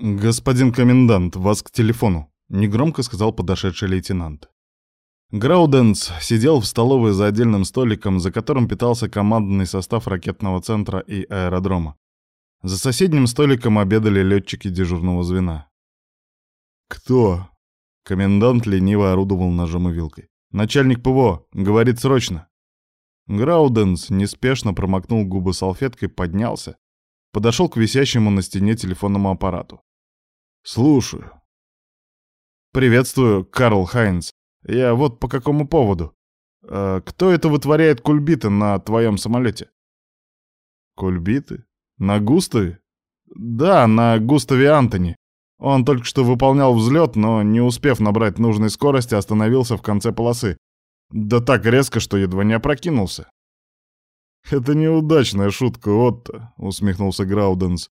«Господин комендант, вас к телефону», — негромко сказал подошедший лейтенант. Грауденс сидел в столовой за отдельным столиком, за которым питался командный состав ракетного центра и аэродрома. За соседним столиком обедали летчики дежурного звена. «Кто?» Комендант лениво орудовал ножом и вилкой. «Начальник ПВО. Говорит срочно». Грауденс неспешно промокнул губы салфеткой, поднялся, подошел к висящему на стене телефонному аппарату. «Слушаю». «Приветствую, Карл Хайнц. Я вот по какому поводу. Э, кто это вытворяет кульбиты на твоем самолете?» «Кульбиты? На Густаве?» «Да, на Густаве Антони. Он только что выполнял взлет, но, не успев набрать нужной скорости, остановился в конце полосы. Да так резко, что едва не опрокинулся. «Это неудачная шутка, Отто», — усмехнулся Грауденс.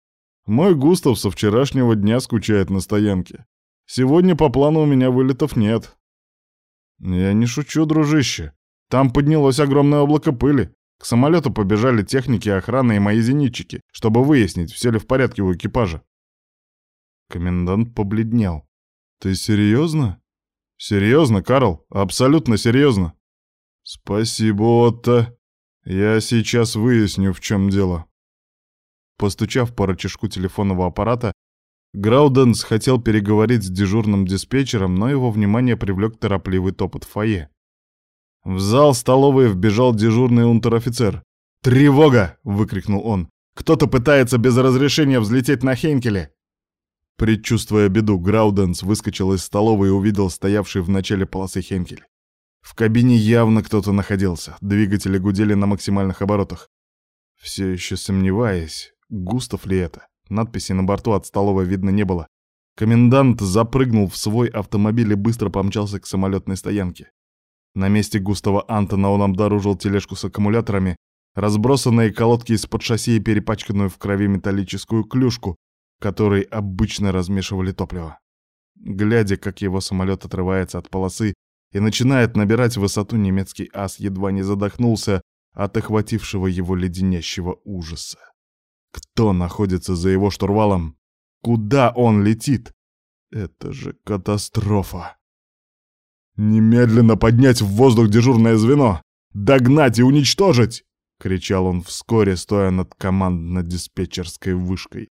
«Мой Густав со вчерашнего дня скучает на стоянке. Сегодня по плану у меня вылетов нет». «Я не шучу, дружище. Там поднялось огромное облако пыли. К самолету побежали техники охраны и мои зенитчики, чтобы выяснить, все ли в порядке у экипажа». Комендант побледнел. «Ты серьезно?» «Серьезно, Карл, абсолютно серьезно». «Спасибо, Отто. Я сейчас выясню, в чем дело». Постучав по рычажку телефонного аппарата, Грауденс хотел переговорить с дежурным диспетчером, но его внимание привлек торопливый топот в фойе. В зал столовой вбежал дежурный унтер-офицер. «Тревога!» — выкрикнул он. «Кто-то пытается без разрешения взлететь на Хейнкеле!» Предчувствуя беду, Грауденс выскочил из столовой и увидел стоявший в начале полосы Хенкель. В кабине явно кто-то находился, двигатели гудели на максимальных оборотах. Все еще сомневаясь, Густав ли это, надписи на борту от столовой видно не было. Комендант запрыгнул в свой автомобиль и быстро помчался к самолетной стоянке. На месте Густава Антона он обнаружил тележку с аккумуляторами, разбросанные колодки из-под шасси и перепачканную в крови металлическую клюшку, которой обычно размешивали топливо. Глядя, как его самолет отрывается от полосы и начинает набирать высоту, немецкий ас едва не задохнулся от охватившего его леденящего ужаса. Кто находится за его штурвалом? Куда он летит? Это же катастрофа. «Немедленно поднять в воздух дежурное звено! Догнать и уничтожить!» — кричал он вскоре, стоя над командно-диспетчерской вышкой.